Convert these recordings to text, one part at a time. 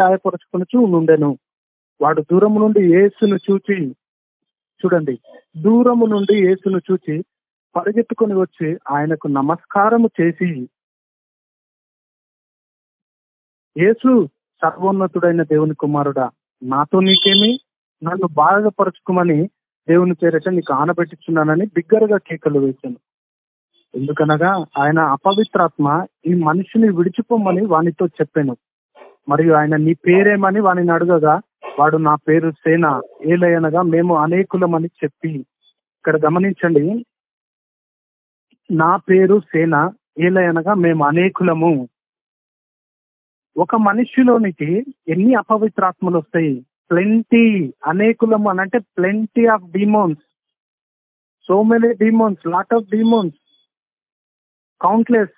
గాయపరుచుకుని నుండెను. వాడు దూరము నుండి యేసును చూచి చూడండి దూరము నుండి యేసును చూచి పరిగెత్తుకొని వచ్చి ఆయనకు నమస్కారము చేసి యేసు సర్వోన్నతుడైన దేవుని కుమారుడా నాతో నీకేమి? నన్ను బాధపరచుకోమని దేవుని పేరట నీకు ఆనబెట్టించున్నానని బిగ్గరగా కేకలు వేశాను. ఎందుకనగా ఆయన అపవిత్రాత్మ ఈ మనిషిని విడిచిపోమని వానితో చెప్పాను. మరియు ఆయన నీ పేరేమని వానిని అడగగా వాడు నా పేరు సేన ఏలయనగా మేము అనేకులమని చెప్పి. ఇక్కడ గమనించండి. నా పేరు సేన ఏలయనగా మేము అనేకులము. ఒక మనిషిలోనికి ఎన్ని అపవిత్రాత్మలు వస్తాయి ప్లెంటీ అనేకులము అని అంటే plenty of demons so many demons lot of demons countless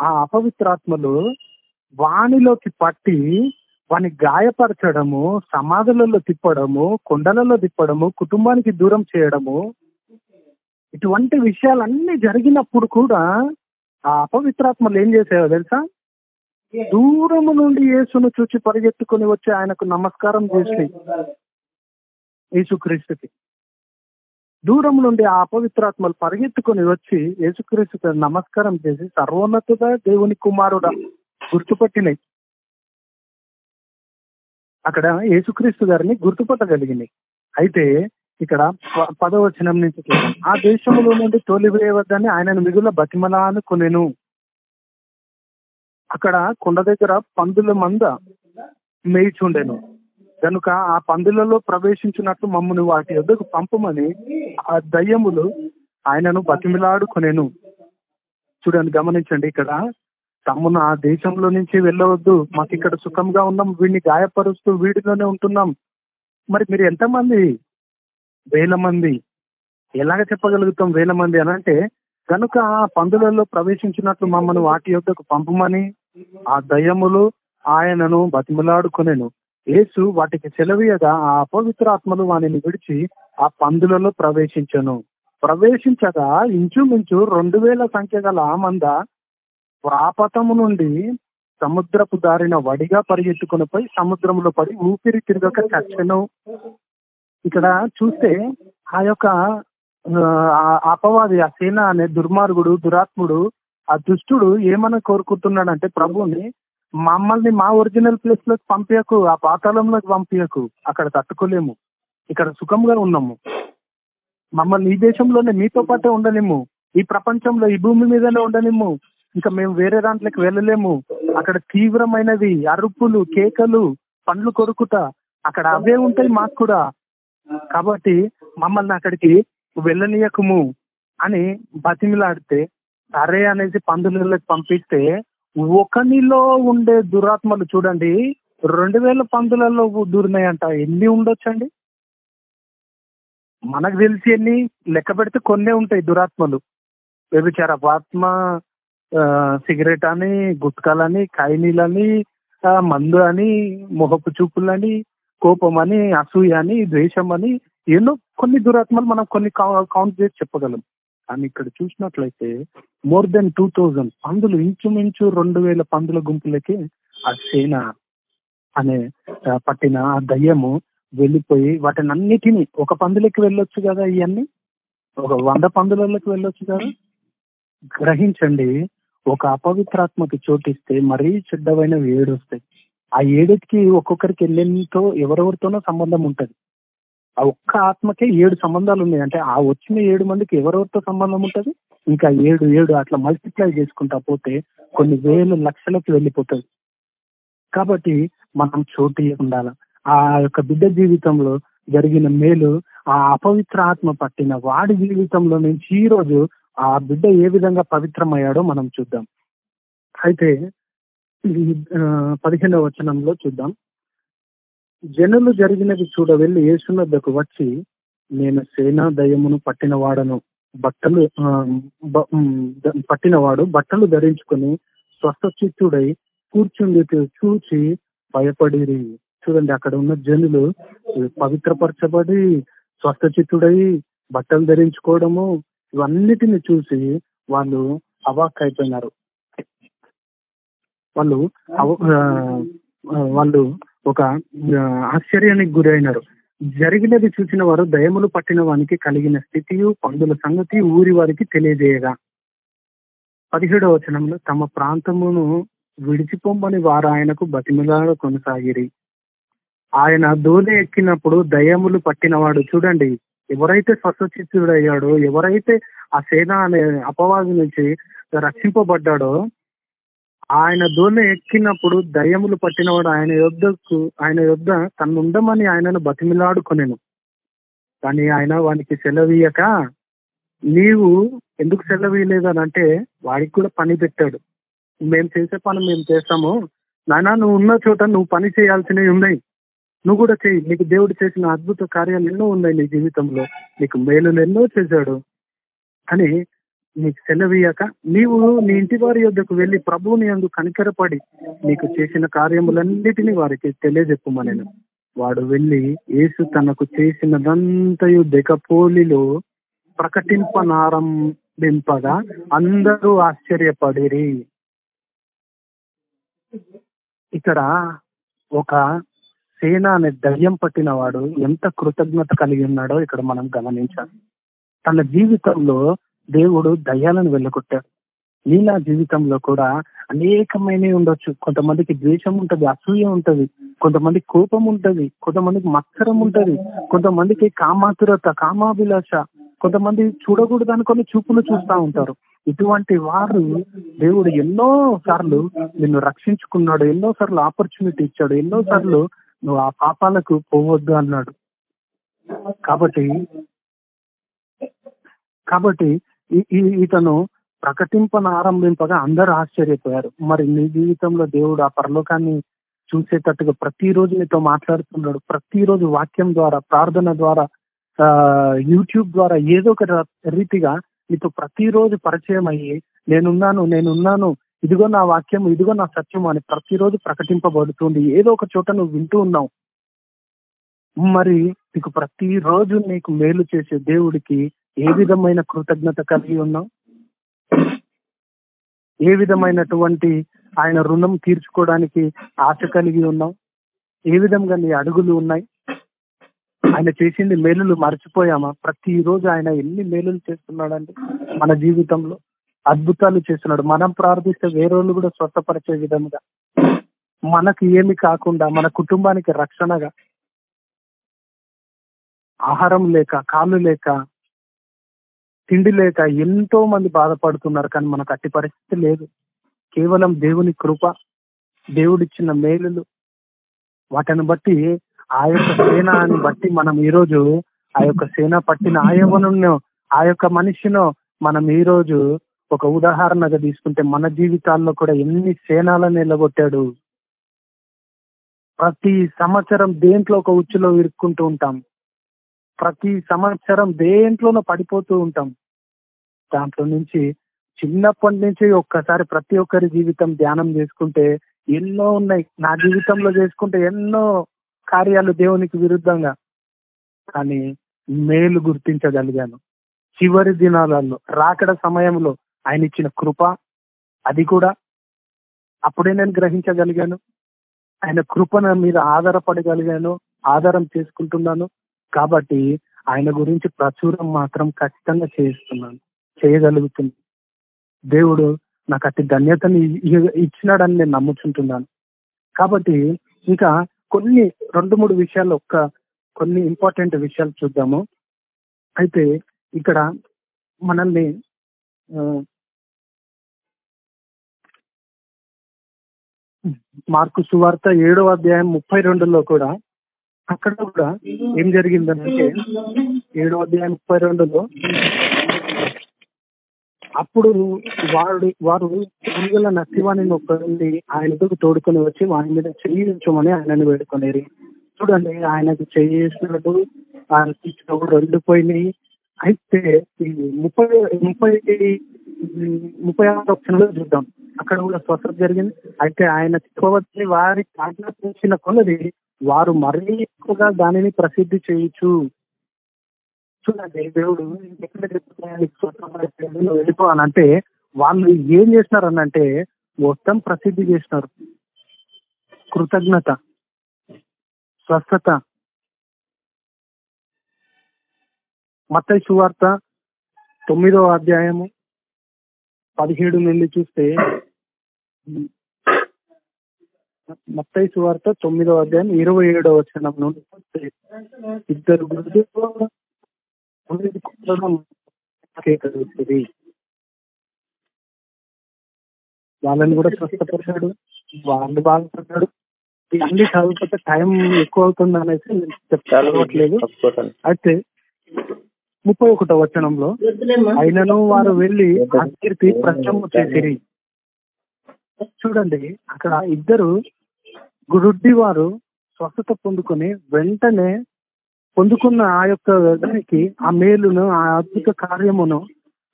ఆ అపవిత్రాత్మలు వానిలోకి పట్టి వాని గాయపరచడము సమాధులలో తిప్పడము కొండలలో తిప్పడము కుటుంబానికి దూరం చేయడము ఇటువంటి విషయాలన్నీ జరిగినప్పుడు కూడా ఆ అపవిత్రాత్మలు ఏం చేసేవో తెలుసా? దూరము నుండి యేసును చూచి పరిగెత్తుకొని వచ్చి ఆయనకు నమస్కారం చేసి యేసుక్రీస్తుకి. దూరం నుండి ఆ అపవిత్రాత్మలు పరిగెత్తుకొని వచ్చి యేసుక్రీస్తుకి నమస్కారం చేసి సర్వోన్నతుగా దేవుని కుమారుడా గుర్తుపట్టినాయి అక్కడ యేసుక్రీస్తు గారిని గుర్తుపట్టగలిగినాయి అయితే ఇక్కడ పదవచనం నుంచి ఆ దేశంలో నుండి తోలివేయవద్దని ఆయనను మిగుల బతిమలా అనుకునేను అక్కడ కొండ దగ్గర పందుల మంద మేయిచుండెను. కనుక ఆ పందులలో ప్రవేశించినట్లు మమ్మల్ని వాటి యొద్దకు పంపమని ఆ దయ్యములు ఆయనను బతిమిలాడుకునేను. చూడండి గమనించండి ఇక్కడ. తమ్మును ఆ దేశంలో నుంచి వెళ్ళవద్దు. మాకు ఇక్కడ సుఖంగా ఉన్నాం. వీడిని గాయపరుస్తూ వీడిలోనే ఉంటున్నాం. మరి మీరు ఎంతమంది? వేల మంది. ఎలాగ చెప్పగలుగుతాం వేల మంది అని అంటే కనుక ఆ పందులలో ప్రవేశించినట్లు మమ్మల్ని వాటి యొక్కకు పంపమని ఆ దయ్యములు ఆయనను బతిమలాడుకునేను. యేసు వాటికి సెలవీయగా ఆ అపవిత్రాత్మలు వానిని విడిచి ఆ పందులలో ప్రవేశించను. ప్రవేశించగా ఇంచుమించు రెండు వేల సంఖ్య గల మంద ప్రాపతము నుండి సముద్రపు దారిన వడిగా పరిగెత్తుకునిపోయి సముద్రంలో పడి ఊపిరి తిరగక చచ్చను. ఇక్కడ చూస్తే ఆ యొక్క అపవాది ఆ సేన అనే దుర్మార్గుడు దురాత్ముడు ఆ దుష్టుడు ఏమని కోరుకుంటున్నాడంటే ప్రభుని మమ్మల్ని మా ఒరిజినల్ ప్లేస్లోకి పంపించకు ఆ పాతాళంలోకి పంపించకు అక్కడ తట్టుకోలేము ఇక్కడ సుఖంగా ఉన్నాము. మమ్మల్ని ఈ దేశంలోనే మీతో పాటే ఉండలేము ఈ ప్రపంచంలో ఈ భూమి మీదనే ఉండలేము ఇంకా మేము వేరే దాంట్లోకి వెళ్ళలేము. అక్కడ తీవ్రమైనది అరుపులు కేకలు పండ్లు కొరుకుట అక్కడ అవే ఉంటాయి మాకు కూడా. కాబట్టి మమ్మల్ని అక్కడికి వెళ్ళనీయకము అని బతిమిలాడితే సరే అనేసి పందులకి పంపిస్తే ఒకనిలో ఉండే దురాత్మలు చూడండి రెండు వేల పందులలో దూరినాయంట. ఎన్ని ఉండొచ్చండి? మనకు తెలిసి ఎన్ని? లెక్క పెడితే కొన్నే ఉంటాయి దురాత్మలు. వ్యభిచార ఆత్మ సిగరెట్ అని గుట్కాలని ఖైనీలని మందు అని మొహపు చూపులని కోపం అని అసూయ అని ద్వేషం అని ఎన్నో కొన్ని దురాత్మలు మనం కొన్ని కౌంట్ చేసి చెప్పగలం. కానీ ఇక్కడ చూసినట్లయితే మోర్ దెన్ టూ థౌజండ్ పందులు ఇంచుమించు రెండు వేల పందుల గుంపులకి ఆ సేన అనే పట్టిన ఆ దయ్యము వెళ్ళిపోయి వాటిని అన్నిటినీ ఒక పందులకి వెళ్ళొచ్చు కదా ఇవన్నీ ఒక వంద పందులకి వెళ్ళొచ్చు కదా? గ్రహించండి ఒక అపవిత్రాత్మకి చోటిస్తే మరీ చెడ్డమైన ఏడు వస్తాయి ఆ ఏడుకి ఒక్కొక్కరికి ఎన్నెంతో ఎవరెవరితోనో సంబంధం ఉంటది. ఆ ఒక్క ఆత్మకే ఏడు సంబంధాలు ఉన్నాయి. అంటే ఆ వచ్చిన ఏడు మందికి ఎవరెవరితో సంబంధం ఉంటది? ఇంకా ఏడు ఏడు అట్లా మల్టిప్లై చేసుకుంటా పోతే కొన్ని వేల లక్షలకు వెళ్ళిపోతుంది కాబట్టి మనం చోటు ఉండాలి. ఆ యొక్క బిడ్డ జీవితంలో జరిగిన మేలు ఆ అపవిత్ర ఆత్మ పట్టిన వాడి జీవితంలో నుంచి ఈ రోజు ఆ బిడ్డ ఏ విధంగా పవిత్రమయ్యాడో మనం చూద్దాం. అయితే పదిహేనవ వచనంలో చూద్దాం. జనులు జరిగినది చూడవెళ్ళి ఏసునద్దకు వచ్చి నేను సేనా దయమును పట్టిన వాడను బట్టలు పట్టినవాడు బట్టలు ధరించుకొని స్వస్థచిత్తుడై కూర్చుండి చూచి భయపడిరి. చూడండి అక్కడ ఉన్న జనులు పవిత్రపరచబడి స్వస్థచిత్తుడై బట్టలు ధరించుకోవడము ఇవన్నిటిని చూసి వాళ్ళు అవాక్ అయిపోయినారు. వాళ్ళు వాళ్ళు ఒక ఆశ్చర్యానికి గురైనారు. జరిగినది చూసిన వారు దయములు పట్టిన వానికి కలిగిన స్థితియు పండుల సంగతి ఊరి వారికి తెలియజేయగా. పదిహేడవ వచనంలో తమ ప్రాంతమును విడిచిపోమని వారు ఆయనకు బతిమిలాడ కొనసాగిరి. ఆయన దూల ఎక్కినప్పుడు దయములు పట్టినవాడు చూడండి ఎవరైతే స్వస్థచిత్తుడయ్యాడో ఎవరైతే ఆ సేన అనే అపవాది నుంచి రక్షింపబడ్డాడో ఆయన దోణి ఎక్కినప్పుడు దయ్యములు పట్టినవాడు ఆయన యొద్దకు ఆయన యొద్ద తను ఉండమని ఆయనను బతిమిలాడుకునేను. కానీ ఆయన వానికి సెలవీయక. నీవు ఎందుకు సెలవీయలేదని అంటే వాడికి కూడా పని పెట్టాడు. మేము చేసే పని మేము చేస్తాము. నాయనా నువ్వు ఉన్న చోట నువ్వు పని చేయాల్సినవి ఉన్నాయి. నువ్వు కూడా చెయ్యి. నీకు దేవుడు చేసిన అద్భుత కార్యాలు ఎన్నో ఉన్నాయి నీ జీవితంలో. నీకు మేలులు ఎన్నో చేశాడు. అని నీకు సెలవీయక నీవు నీ ఇంటి వారి యొద్దకు వెళ్ళి ప్రభువుని అందు కనికరపడి నీకు చేసిన కార్యములన్నిటినీ వారికి తెలియజెప్పమనెను వాడు వెళ్ళి యేసు తనకు చేసినదంతయు దెకపోలిలో ప్రకటింపనారంభింపగా అందరూ ఆశ్చర్యపడిరి. ఇక్కడ ఒక సేన అనే దయ్యం పట్టిన వాడు ఎంత కృతజ్ఞత కలిగి ఉన్నాడో ఇక్కడ మనం గమనించాలి. తన జీవితంలో దేవుడు దయ్యాలను వెళ్ళగొట్టాడు. నీలా జీవితంలో కూడా అనేకమైనవి ఉండొచ్చు. కొంతమందికి ద్వేషం ఉంటది అసూయ ఉంటది కొంతమందికి కోపం ఉంటది కొంతమందికి మత్సరం ఉంటది కొంతమందికి కామాతురత కామాభిలాష కొంతమంది చూడకూడదు అనుకొని చూపులు చూస్తా ఉంటారు. ఇటువంటి వారు దేవుడు ఎన్నో సార్లు నిన్ను రక్షించుకున్నాడు ఎన్నో సార్లు ఆపర్చునిటీ ఇచ్చాడు ఎన్నో సార్లు నువ్వు ఆ పాపాలకు పోవద్దు అన్నాడు. కాబట్టి కాబట్టి ఇతను ప్రకటింపన ఆరంభింపగా అందరూ ఆశ్చర్యపోయారు. మరి నీ జీవితంలో దేవుడు ఆ పరలోకాన్ని చూసేటట్టుగా ప్రతిరోజు నీతో మాట్లాడుతున్నాడు. ప్రతిరోజు వాక్యం ద్వారా ప్రార్థన ద్వారా యూట్యూబ్ ద్వారా ఏదో ఒక రీతిగా నీతో ప్రతిరోజు పరిచయం అయ్యి నేనున్నాను నేనున్నాను ఇదిగో నా వాక్యం ఇదిగో నా సత్యం అని ప్రతిరోజు ప్రకటింపబడుతుంది. ఏదో ఒక చోట నువ్వు వింటూ ఉన్నావు. మరి నీకు ప్రతిరోజు నీకు మేలు చేసే దేవుడికి ఏ విధమైన కృతజ్ఞత కలిగి ఉన్నావు? ఏ విధమైనటువంటి ఆయన రుణం తీర్చుకోవడానికి ఆశ కలిగి ఉన్నావు? ఏ విధంగా నీ అడుగులు ఉన్నాయి? ఆయన చేసింది మేలులు మర్చిపోయామా? ప్రతిరోజు ఆయన ఎన్ని మేలులు చేస్తున్నాడండి మన జీవితంలో? అద్భుతాలు చేస్తున్నాడు. మనం ప్రార్థిస్తే వేరేళ్ళు కూడా స్వస్థపరిచే విధంగా మనకి ఏమి కాకుండా మన కుటుంబానికి రక్షణగా ఆహారం లేక కాళ్ళు లేక తిండి లేక ఎంతో మంది బాధపడుతున్నారు కానీ మనకు అట్టి పరిస్థితి లేదు. కేవలం దేవుని కృప దేవుడిచ్చిన మేలులు. వాటిని బట్టి ఆ యొక్క సేనాన్ని బట్టి మనం ఈరోజు ఆ యొక్క సేన పట్టిన ఆయవను ఆ యొక్క మనిషిను మనం ఈ రోజు ఒక ఉదాహరణగా తీసుకుంటే మన జీవితాల్లో కూడా ఎన్ని సేనాలను నిలబొట్టాడు ప్రతి సంవత్సరం దేంట్లో ఒక ఉచ్చులో ఇరుక్కుంటూ ఉంటాం. ప్రతి సంవత్సరం దేంట్లోనో పడిపోతూ ఉంటాం. దాంట్లో నుంచి చిన్నప్పటి నుంచి ఒక్కసారి ప్రతి ఒక్కరి జీవితం ధ్యానం చేసుకుంటే ఎన్నో ఉన్నాయి. నా జీవితంలో చేసుకుంటే ఎన్నో కార్యాలు దేవునికి విరుద్ధంగా. కానీ మేలు గుర్తించగలిగాను. చివరి దినాలలో రాకడ సమయంలో ఆయన ఇచ్చిన కృప అది కూడా అప్పుడే నేను గ్రహించగలిగాను. ఆయన కృపను మీద ఆధారపడగలిగాను ఆధారం చేసుకుంటున్నాను. కాబట్టి ఆయన గురించి ప్రచురం మాత్రం ఖచ్చితంగా చేస్తున్నాను చేయగలుగుతుంది దేవుడు నాకు అతి ధన్యతని ఇచ్చినాడని నేను నమ్ముచుంటున్నాను. కాబట్టి ఇంకా కొన్ని రెండు మూడు విషయాలు ఒక్క కొన్ని ఇంపార్టెంట్ విషయాలు చూద్దాము. అయితే ఇక్కడ మనల్ని మార్కు సువార్త ఏడవ అధ్యాయం ముప్పై రెండులో కూడా అక్కడ కూడా ఏం జరిగిందంటే ఏడవ అధ్యాయం ముప్పై రెండులో అప్పుడు వాడు వారు పురుగుల నత్తివాణి ఆయన ఆయనకు తోడుకొని వచ్చి వాని మీద చేయించమని ఆయనను వేడుకొనేది చూడండి ఆయనకు చేసినట్టు ఆయన తీసుకున్నప్పుడు రెండిపోయినాయి అయితే ఈ ముప్పై ముప్పై ముప్పై ఆరు క్షణంలో చూద్దాం. అక్కడ కూడా స్వస్థత జరిగింది. అయితే ఆయన తిప్పవచ్చి వారి ఆజ్ఞాపించిన కొలది వారు మరీ ఎక్కువగా దానిని ప్రసిద్ధి చేయొచ్చు. చూడండి దేవుడు ఎక్కడ వాళ్ళు ఏం చేసినారు మొత్తం ప్రసిద్ధి చేసినారు. కృతజ్ఞత స్వస్థత మత్తయి సువార్త తొమ్మిదో అధ్యాయము పదిహేడు నుండి చూస్తే మత్తయి సువార్త తొమ్మిదో అధ్యాయం ఇరవై ఏడో వచనం నుండి ఇద్దరు కలుగుతుంది వాళ్ళని కూడా స్వస్థపరిచాడు వాళ్ళు బాగుపడ్డాడు అన్ని చదువుకుంటే టైం ఎక్కువ అవుతుంది అనేసి చెప్తాను. అయితే ముప్పై ఒకటో వచనంలో అయినను వారు కీర్తి ప్రశ్నము చేసిరి. చూడండి అక్కడ ఇద్దరు గురుడ్డి వారు స్వస్థత పొందుకొని వెంటనే పొందుకున్న ఆ యొక్క దానికి ఆ మేలును ఆ అద్భుత కార్యమును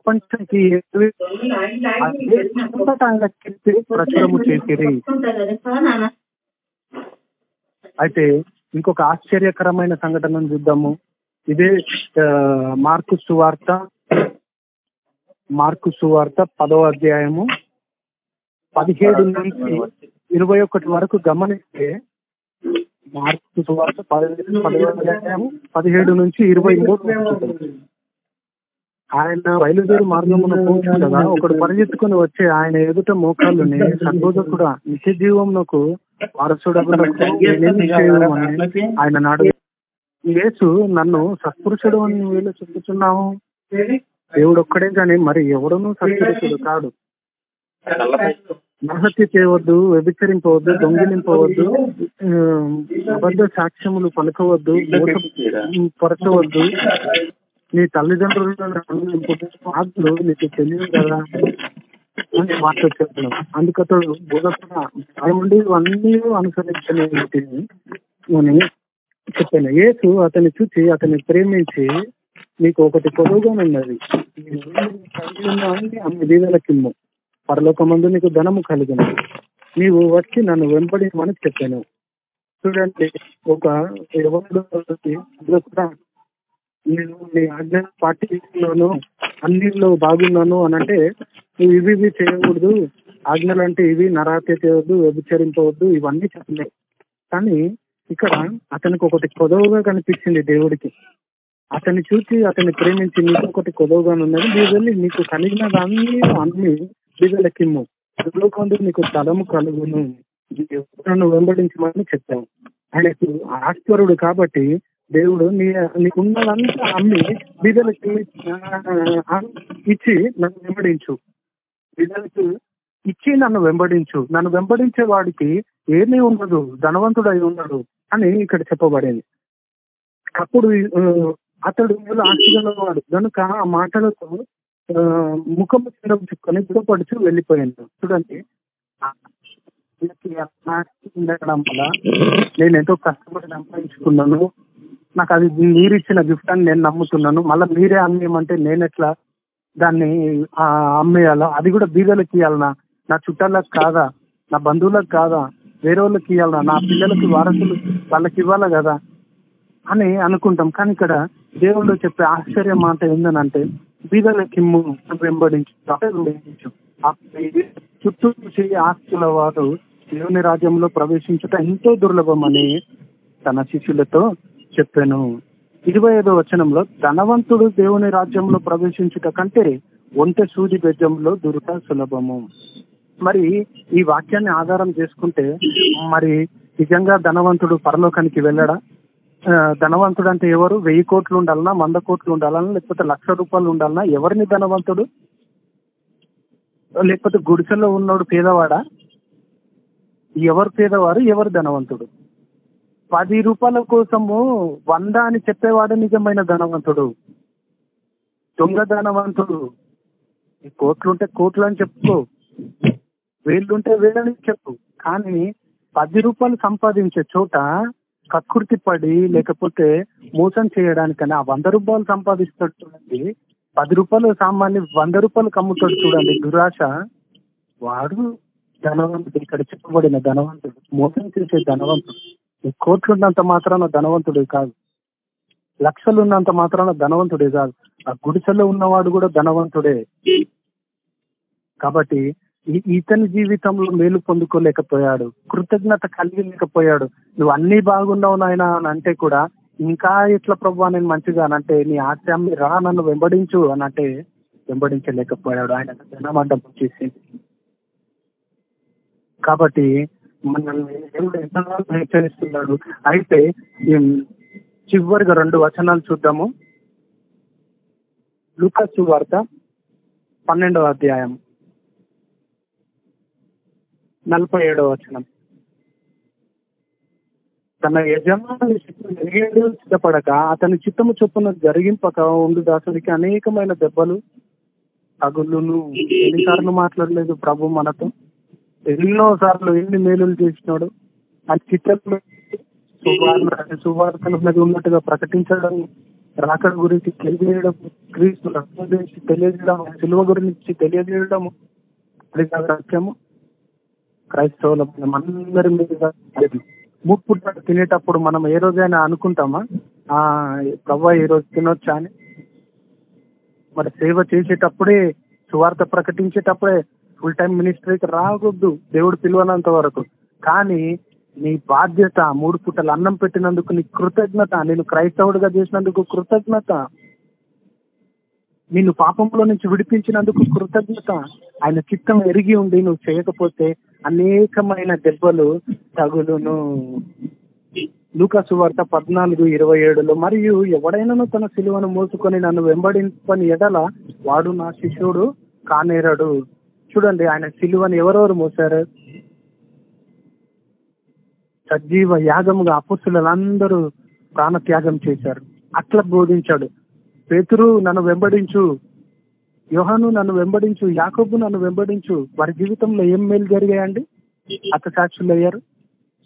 ప్రపంచానికి ఆయన ప్రచురము చేసిరి. అయితే ఇంకొక ఆశ్చర్యకరమైన సంఘటనను చూద్దాము. ఇదే మార్కు సువార్త మార్కు సువార్త పదవ అధ్యాయము. పదిహేడు నుంచి ఇరవై ఒకటి వరకు గమనిస్తే మార్కు సువార్త పదిహేడు పదిహేడు నుంచి ఇరవై మూడు ఆయన బయలుదేరి మార్గమున పోతుండగా ఒకడు పరిగెత్తుకుని వచ్చే ఆయన ఎదుట మోకాళ్ళుని సంబోధకుడా నిత్య నేనేమి చేయమని ఆయన నాడు యేసు నన్ను సత్పురుషుడు అని వీళ్ళు చెప్పుతున్నావు దేవుడు ఒక్కడే కానీ మరి ఎవడును సత్పురుషుడు కాడు. నరహత్య చేయవద్దు వ్యభిచరింపవద్దు దొంగిలింపవద్దు అబద్ధ సాక్ష్యములు పలకవద్దు పరచవద్దు. నీ తల్లిదండ్రులు ఆజ్ఞలు నీకు తెలియదు కదా అని మాట్లాడుతున్నాం అందుకతడు బోధకుడు నుండి ఇవన్నీ అనుసరించలేటి అని చెప్పాను. యేసు అతన్ని చూసి అతన్ని ప్రేమించి నీకు ఒకటి పొదువుగా ఉన్నది. అన్ని దీవెల కిమ్ము పరలోకమందు నీకు ధనము కలిగిన నీవు వచ్చి నన్ను వెంపడించమని చెప్పాను. చూడండి ఒక ఎవరు నేను నీ ఆజ్ఞ పాటిస్తున్నాను అన్నిలో బాగున్నాను అని అంటే నువ్వు ఇవి ఇవి చేయకూడదు ఆజ్ఞలు అంటే ఇవి నరాత్య చేయవద్దు వ్యభిచరింపవద్దు ఇవన్నీ చెప్పలేదు కానీ ఇక్కడ అతనికి ఒకటి కొదవగా కనిపించింది దేవుడికి. అతన్ని చూసి అతన్ని ప్రేమించి నీకు ఒకటి కొదవగా ఉన్నది నీ వెళ్ళి నీకు కలిగిన దాన్ని అన్ని బీదలకిమ్ము లోకంలో నీకు తలము కలుగును. నన్ను వెంబడించమని చెప్పాను ఆయనకు ఆశ్వరుడు కాబట్టి దేవుడు నీ నీకున్నదంతా అమ్మి బిడ్డలకి ఇచ్చి నన్ను వెంబడించు. బిడ్డలకి ఇచ్చి నన్ను వెంబడించు. నన్ను వెంబడించే వాడికి ఏమీ ఉండదు. ధనవంతుడై ఉండడు అని ఇక్కడ చెప్పబడింది. అప్పుడు అతడు ఆస్తిగల వాడు కనుక ఆ మాటలతో ముఖము చుక్కని దుఃఖపడుచు వెళ్ళిపోయాను చూడండి. ఉండడం వల్ల నేను ఎంతో కష్టపడి సంపాదించుకున్నాను. నాకు అది మీరు ఇచ్చిన గిఫ్ట్ అని నేను నమ్ముతున్నాను. మళ్ళీ మీరే అమ్మేయమంటే నేను ఎట్లా దాన్ని అమ్మేయాలా? అది కూడా బీదలకు ఇవ్వాలనా నా చుట్టాలకు కాదా? నా బంధువులకు కాదా? వేరే వాళ్ళకి ఇవ్వాలనా నా పిల్లలకి వారసులు వాళ్ళకి ఇవ్వాలా కదా? అని అనుకుంటాం. కానీ ఇక్కడ దేవుళ్ళు చెప్పే ఆశ్చర్య మాట ఏందనంటే బీదలకి వెంబడించు చుట్టూ చేయి ఆస్తుల వారు దేవుని రాజ్యంలో ప్రవేశించుట ఎంతో దుర్లభమని తన శిష్యులతో చెప్పాను. ఇరవై ఐదో వచనంలో ధనవంతుడు దేవుని రాజ్యంలో ప్రవేశించుట కంటే ఒంటె సూది బెజ్జంలో దురుట సులభము. మరి ఈ వాక్యాన్ని ఆధారం చేసుకుంటే మరి నిజంగా ధనవంతుడు పరలోకానికి వెళ్ళడా? ధనవంతుడు అంటే ఎవరు? వెయ్యి కోట్లు ఉండాలన్నా వంద కోట్లు ఉండాలన్నా లేకపోతే లక్ష రూపాయలు ఉండాలన్నా ఎవరిని ధనవంతుడు? లేకపోతే గుడిసెల్లో ఉన్నాడు పేదవాడా? ఎవరు పేదవారు? ఎవరు ధనవంతుడు? పది రూపాయల కోసము వంద అని చెప్పేవాడు నిజమైన ధనవంతుడు. దొంగ ధనవంతుడు. కోట్లుంటే కోట్లు అని చెప్పుకో. వేళ్ళుంటే వేలని చెప్పు. కానీ పది రూపాయలు సంపాదించే చోట కక్కుర్తి పడి లేకపోతే మోసం చేయడానికని ఆ వంద రూపాయలు సంపాదిస్తాడు చూడండి పది రూపాయలు సామాన్య వంద రూపాయలు కమ్ముతాడు చూడండి దురాశ. వాడు ధనవంతుడు ఇక్కడ చెప్పబడిన ధనవంతుడు మోసం చేసే ధనవంతుడు. కోట్లున్నంత మాత్రాన ధనవంతుడే కాదు. లక్షలు ఉన్నంత మాత్రాన ధనవంతుడే కాదు. ఆ గుడిసెలో ఉన్నవాడు కూడా ధనవంతుడే. కాబట్టి ఇతని జీవితంలో మేలు పొందుకోలేకపోయాడు. కృతజ్ఞత కలిగి లేకపోయాడు నువ్వు అన్ని బాగున్నావు నాయన అని అంటే కూడా ఇంకా ఇట్లా ప్రభు నేను మంచిగా అని అంటే నీ ఆశయం రా నన్ను వెంబడించు అని అంటే వెంబడించలేకపోయాడు. ఆయన జనమండం వచ్చేసి కాబట్టి మనల్ని దేవుడు ఎంతగానో హెచ్చరిస్తున్నాడు అయితే చివరిగా రెండు వచనాలు చూద్దాము. లుకస్ వార్త పన్నెండవ అధ్యాయం. నలభై ఏడవ వచనం. తన యజమాని చిత్తము జరిగేడు సిద్ధపడక అతని చిత్తము చొప్పున జరిగింపక ఉండు దాసునికి అనేకమైన దెబ్బలు తగులును. ఎన్నిసార్లు మాట్లాడలేదు ప్రభు మనతో? ఎన్నో సార్లు ఎన్ని మేలులు చేసినాడు? ఆ చిత్రంలో సువార్త సువార్తల మీద ఉన్నట్టుగా ప్రకటించడం రాకడ గురించి తెలియజేయడం క్రీస్తు రక్తం గురించి తెలియజేయడం సిలువ గురించి తెలియజేయడం అది కాదు సత్యము. క్రైస్తవుల మనందరి మీద లేదు. తినేటప్పుడు మనం ఏ రోజైనా అనుకుంటామా? ఆ ప్రభా ఈ రోజు తినొచ్చా అని? మరి సేవ చేసేటప్పుడే సువార్త ప్రకటించేటప్పుడే ఫుల్ టైం మినిస్ట్రీకి రాకూడదు దేవుడు పిలువనంత వరకు. కానీ నీ బాధ్యత మూడు పుట్టలు అన్నం పెట్టినందుకు నీ కృతజ్ఞత నేను క్రైస్తవుడిగా చేసినందుకు కృతజ్ఞత. నిన్ను పాపంలో నుంచి విడిపించినందుకు కృతజ్ఞత. ఆయన చిత్తం ఎరిగి ఉండి నువ్వు చేయకపోతే అనేకమైన దెబ్బలు తగులును. లూకాసు వార్త పద్నాలుగు ఇరవై ఏడులో మరియు ఎవడైనాను తన సిలువను మోసుకొని నన్ను వెంబడింపని ఎడల వాడు నా శిష్యుడు కానేరడు. చూడండి ఆయన సిలువను ఎవరెవరు మోసారు సజీవ యాగముగా అపుస్తులందరూ ప్రాణత్యాగం చేశారు. అట్లా బోధించాడు. పేతురు నన్ను వెంబడించు. యోహాను నన్ను వెంబడించు యాకబు నన్ను వెంబడించు. వారి జీవితంలో ఏం మేలు జరిగాయండి? అత్త సాక్షులు అయ్యారు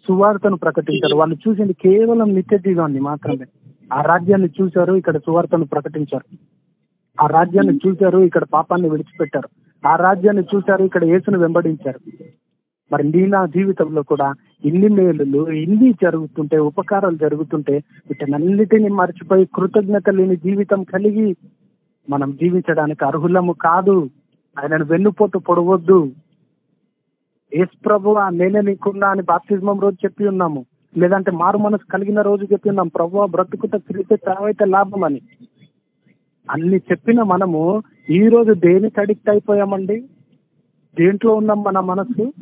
సువార్తను ప్రకటించారు. వాళ్ళు చూసింది కేవలం నిత్య జీవాన్ని మాత్రమే. ఆ రాజ్యాన్ని చూశారు ఇక్కడ సువార్తను ప్రకటించారు. ఆ రాజ్యాన్ని చూశారు ఇక్కడ పాపాన్ని విడిచిపెట్టారు. ఆ రాజ్యాన్ని చూశారు ఇక్కడ యేసును వెంబడించారు. మరి నీ నా జీవితంలో కూడా ఇన్ని మేలులు ఇన్ని జరుగుతుంటే ఉపకారాలు జరుగుతుంటే వీటన్నిటిని మర్చిపోయి కృతజ్ఞత లేని జీవితం కలిగి మనం జీవించడానికి అర్హులము కాదు. ఆయనను వెన్నుపోటు పొడవద్దు. ఏసు ప్రభు నేనే నీకున్నా అని బాప్తిజమం రోజు చెప్పి ఉన్నాము. లేదంటే మారు మనసు కలిగిన రోజు చెప్పి ఉన్నాం ప్రభు బ్రతుకుత తిరిగితే తావైతే లాభం అని. అన్ని చెప్పిన మనము ఈ రోజు దేనికి అడిక్ట్ అయిపోయామండి? దేంట్లో ఉన్నాం మన మనసు?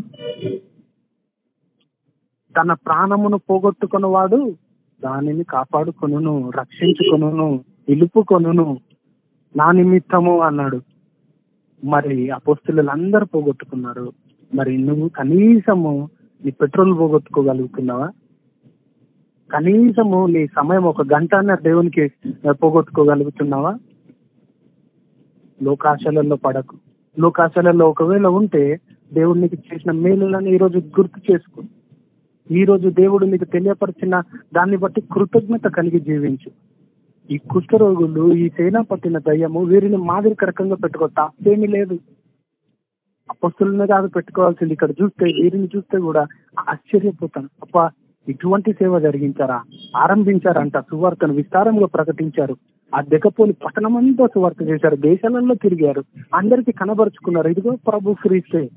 తన ప్రాణమును పోగొట్టుకున్నవాడు దానిని కాపాడుకొనును రక్షించుకొనును ఇలుపుకొను నా నిమిత్తము అన్నాడు. మరి అపోస్తులు పోగొట్టుకున్నారు. మరి నువ్వు కనీసము నీ పెట్రోల్ పోగొట్టుకోగలుగుతున్నావా? కనీసము నీ సమయం ఒక గంట దేవునికి పోగొట్టుకోగలుగుతున్నావా? లోకాశలలో పడకు. లోకాశలలో ఒకవేళ ఉంటే దేవుడు నీకు చేసిన మేలులను ఈ రోజు గుర్తు చేసుకో. ఈ రోజు దేవుడు నీకు తెలియపరిచిన దాన్ని బట్టి కృతజ్ఞత కలిగి జీవించు. ఈ కుష్ఠరోగులు ఈ సేనా పట్టిన దయ్యము వీరిని మాదిరికరకంగా పెట్టుకో తప్పేమీ లేదు. అపస్తులనే కాదు పెట్టుకోవాల్సింది ఇక్కడ చూస్తే వీరిని చూస్తే కూడా ఆశ్చర్యపోతాను అప్ప ఇటువంటి సేవ జరిగించారా? ఆరంభించారంట సువార్తను విస్తారంగా ప్రకటించారు. ఆ దిగపోని పట్టణమంతా సువార్త చేశారు. దేశాలలో తిరిగారు. అందరికి కనబరుచుకున్నారు. ఇదిగో ప్రభు క్రీస్తే.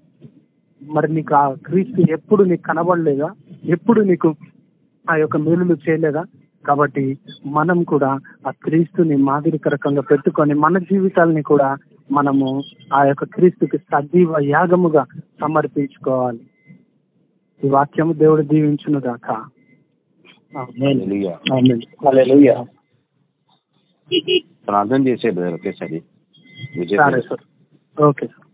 మరి నీకు ఆ క్రీస్తు ఎప్పుడు నీకు కనబడలేదా? ఎప్పుడు నీకు ఆ యొక్క మేలులు చేయలేదా? కాబట్టి మనం కూడా ఆ క్రీస్తుని మాదిరికరకంగా పెట్టుకొని మన జీవితాలని కూడా మనము ఆ యొక్క క్రీస్తుకి సజీవ యాగముగా సమర్పించుకోవాలి ఈ వాక్యము దేవుడు దీవించును గాక ఆమేన్. హల్లెలూయా. ఆమేన్. హల్లెలూయా. ప్రార్థన చేసే బ్రదర్ ఒకేసారి విజయ్ సరే బ్రదర్. సార్ ఓకే సార్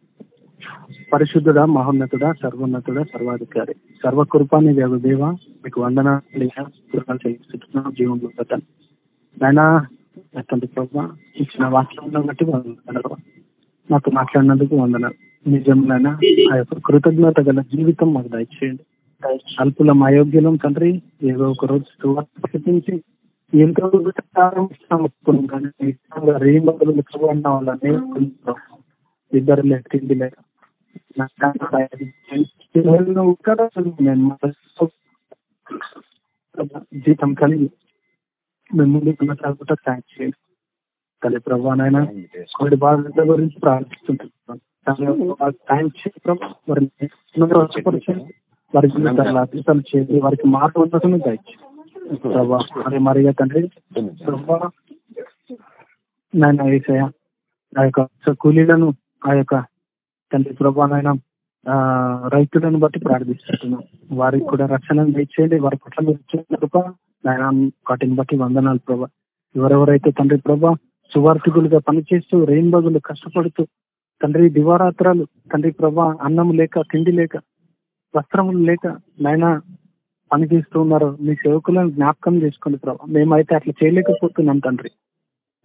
పరిశుద్ధుడ మహోన్నతుడ సర్వోన్నతుడ సర్వాధికారి. సర్వకృపాని దేవ దేవ మీకు వందనాలు చెల్లిస్తున్నాం జీవంలో పెట్టాను నాయన తండ్రి ప్రభా ఇచ్చిన వాక్యం బట్టి వందనాలు. మాట్లాడినందుకు వందనాలు. నిజంగానే ఆ యొక్క కృతజ్ఞత గల జీవితం మాకు దయచేయండి. అల్పులం అయోగ్యులం తండ్రి ఏదో ఒక రోజు ప్రకటించి ఎంతో ప్రారంభిస్తాం లేక తిండి లేక ఉన్న వాళ్ళని ఇద్దరు లేదు తిండి లేదు జీతం కలిగి మేము ముందుకు థ్యాంక్స్ చేయండి తల్లి ప్రభానైనా కొన్ని బాధ్యత గురించి ప్రార్థిస్తుంటాం సాయం చేయండి ప్రభా అద్భుతాలు చేయండి వారికి మాట ఉన్నతను దయచేయండి ప్రభా మరి మరిగా తండ్రి ప్రభా నాయన ఏసయ ఆ యొక్క కూలీలను ఆ యొక్క తండ్రి ప్రభా రైతులను బట్టి ప్రార్థిస్తున్నాం. వారికి కూడా రక్షణ ఇచ్చేయండి వారి పట్ల మీరు ఇచ్చిన కృప నాయన వాటిని బట్టి వందనాలు ప్రభా. ఎవరెవరైతే తండ్రి ప్రభా సువార్థికులుగా పనిచేస్తూ రెయిన్బగులు కష్టపడుతూ తండ్రి దివారాత్రాలు తండ్రి ప్రభా అన్నం లేక తిండి లేక వస్త్రములు లేక నాయన పనిచేస్తూ ఉన్నారు మీ సేవకులను జ్ఞాపకం చేసుకోండి ప్రభా. మేమైతే అట్లా చేయలేకపోతున్నాం తండ్రి.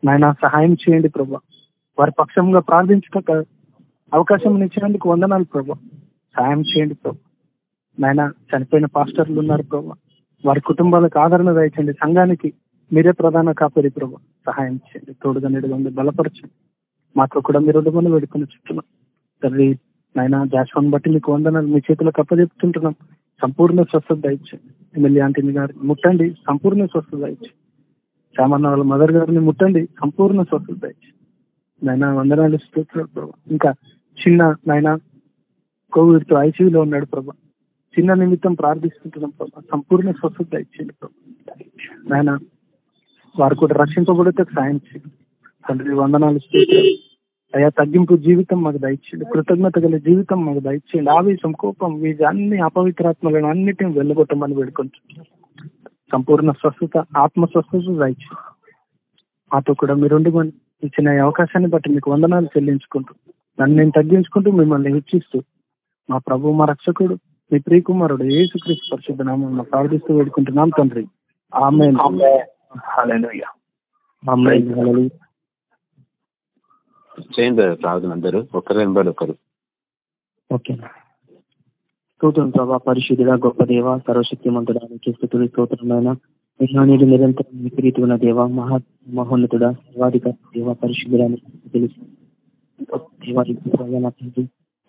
నాయన సహాయం చేయండి ప్రభా. వారి పక్షంగా ప్రార్థించక అవకాశం ఇచ్చినందుకు వందనాలు ప్రభా. సహాయం చేయండి ప్రభా. నాయన చనిపోయిన పాస్టర్లు ఉన్నారు ప్రభా. వారి కుటుంబాలకు ఆదరణ దయచండి. సంఘానికి మీరే ప్రధాన కాపరి ప్రభా. సహాయం చేయండి. తోడుగా నిడుగా బలపరచండి. మాతో కూడా మీరు ఉండమని వేడుకొని చెప్తున్నాం తండ్రి నాయన జాస్వాన్ బట్టి మీకు వందనాలు. మీ చేతులకు అప్పచెప్తుంటున్నాం సంపూర్ణ స్వస్థత దయచండి. ఎమ్మెల్యే ఆంటీని గారు ముట్టండి. సంపూర్ణ స్వస్థత దయచేయండి సామాన్య వాళ్ళ మదర్ గారిని ముట్టండి. సంపూర్ణ స్వస్థత దయచేయండి నాయన వందనాలు. స్తోత్రాలు ఇంకా చిన్న నాయన కోవిడ్తో ఐసీయూలో ఉన్నాడు ప్రభా. చిన్న నిమిత్తం ప్రార్థిస్తుంటున్నాం ప్రభా. సంపూర్ణ స్వస్థత దయచేయండి ప్రభా. నాయన వారు కూడా రక్షింపబడితే సాయం చేయండి. తండ్రి వందనాలు అయా తగ్గింపు జీవితం మాకు దయచేయండి. కృతజ్ఞత గల జీవితం మాకు దయచేయండి. ఆవేశం కోపం వీటి అన్ని అపవిత్రాత్మలను అన్నిటిని వెళ్ళగొట్టమని వేడుకుంటున్నాం. సంపూర్ణ స్వస్థత ఆత్మ స్వస్థత దయచేయండి. మాతో కూడా మీరుండి ఇచ్చిన అవకాశాన్ని బట్టి మీకు వందనాలు చెల్లించుకుంటున్నాం. నన్ను నేను తగ్గించుకుంటూ మిమ్మల్ని హెచ్చిస్తూ మా ప్రభు మా రక్షకుడు మీ ప్రియకుమారుడు యేసుక్రీస్తు పరిశుద్ధ నామం ప్రార్థిస్తూ వేడుకుంటున్నాం తండ్రి. ఆమె చేయండి ప్రార్థన అందరూ. ఒకరు ఓకే. స్తోత్రం ప్రభా పరిశుద్ధుడ గొప్ప దేవ సర్వశక్తిమంతుడా స్థుతులు స్తోత్రమైన విజ్ఞానుడు నిరంతరం విపరీతి ఉన్న దేవ మహా మహోన్నతుడ సర్వాధిక దేవ పరిశుద్ధుడా తెలుసు.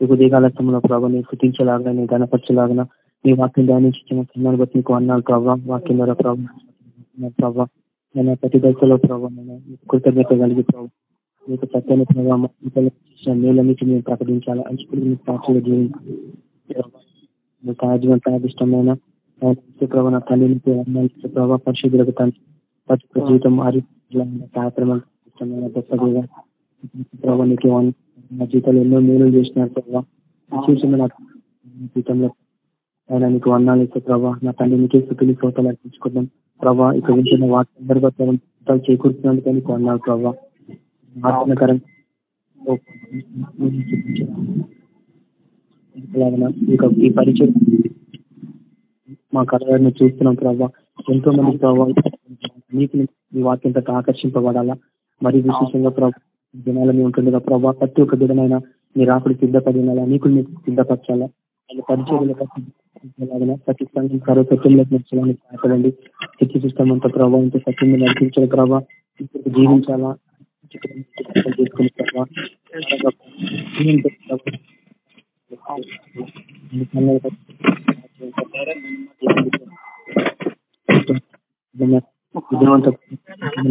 యుగ దిగాలత్వంలో ప్రభావ నీ స్థుతించలాగా నీ గణపరచలాగా నీ వాక్యం ధ్యానించిన కన్నాను బట్టి నీకు అన్నాను ప్రభావ వాక్యం ద్వారా ప్రభావ ప్రభావ నేను ప్రతి దశలో ప్రభావ నేను కృతజ్ఞత కలిగి ప్రభావ మీకు సత్యాన్ని ప్రభావ మేలన్నిటి మేము ప్రకటించాలా అంచుకుని మీకు సాక్షిగా జీవించాలి మీకు ఆజీవన ప్రాదిష్టమైన ప్రభావ నా తల్లిని ప్రభావ పరిశుద్ధులకు తండ్రి ప్రతి జీవితం ఆరోగ్యమైన కార్యక్రమం ఇష్టమైన గొప్పగా ప్రభావ నీకు నా జీవితంలో ఎన్నో మేలు చేసినారు ప్రభావ చూసిన నా జీతంలో ఆయన నీకు వర్ణాలు ఇస్తే ప్రభావ నా తండ్రి నీకే స్థుతులు శ్రోతలు అర్పించుకుందాం ప్రభావ ఇక ఉంటున్న వాటి సందర్భాలు చేకూర్చినందుకు నీకు వందాలు ప్రభావ ఆత్మకరం ఈ పరిచయం మా కళని చూస్తున్నాం ప్రభావ ఎంతో మంది ప్రభావ నీకు మీ వాక్యంతో ఆకర్షింపబడాలా? మరి విశేషంగా ప్రభావ దినాలని ఉంటుండగా ప్రభావ ప్రతి ఒక్క దినమైన మీరు ఆకులు సిద్ధపడినాలా? నీకు మీకు సిద్ధపరచాలా? పరిచయం ప్రతి సంఘం సర్వ సత్యంలోకి నచ్చడానికి సహాయపడండి. శక్తి సిస్టమ్ అంతా ప్రభావ ఇంత సత్యం నడిపించాలి ప్రభావ జీవించాలా? చేసుకుని ప్రభావ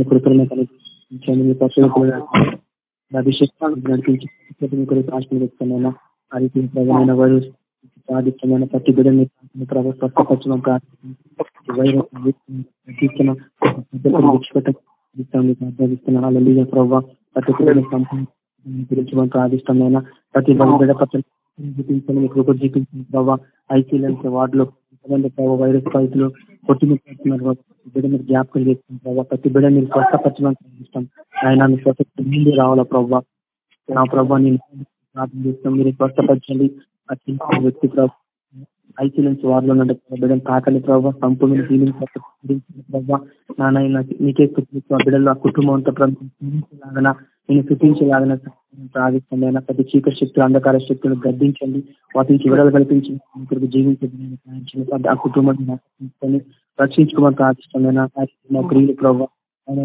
కృపణ అభిషేకం నడిపించి ఆశ్రమిస్తున్నాను ఆ రీతి ప్రతి బిడ్డని ప్రభావ స్వస్థపరచడం అలా ప్రభావ ప్రతి బిడ్డని ఆదిష్టమైన ప్రతి బిడ్డ పట్ల కృప ప్రభావ ఐసీఎల్ వార్డులో ఎంతమంది ప్రభావ వైరస్ బాధితులు కొట్టిమిస్తున్నారు బిడ్డ మీరు జ్ఞాపకం చేస్తాం ప్రభావ ప్రతి బిడ్డ మీరు స్వస్థపరచడానికి ఇష్టం. ఆయన మీ స్వస్థ ముందు రావాలా ప్రభావ నా ప్రభావ నేను ప్రార్థన చేస్తాం. మీరు స్వస్థపరచండి. ఆ చిన్న వ్యక్తి ప్రభావ ఐసీఎల్ఎంసీ వార్డులో ఉన్న బిడ్డను తాకని ప్రభావ సంపూర్ణ హీలింగ్ ప్రభావ నాన్న నీకే బిడ్డలు ఆ కుటుంబం అంతా లాగా నేను చూపించలాగిన ప్రాధిష్టమైన ప్రతి చీకటి శక్తులు అంధకార శక్తులు గద్దించండి. వాటి నుంచి విడుదల కల్పించి ఇక్కడికి జీవించండి. ఆ కుటుంబాన్ని రక్షించుకోమని ప్రార్థిష్టమైన మా ప్రియులు ప్రభావ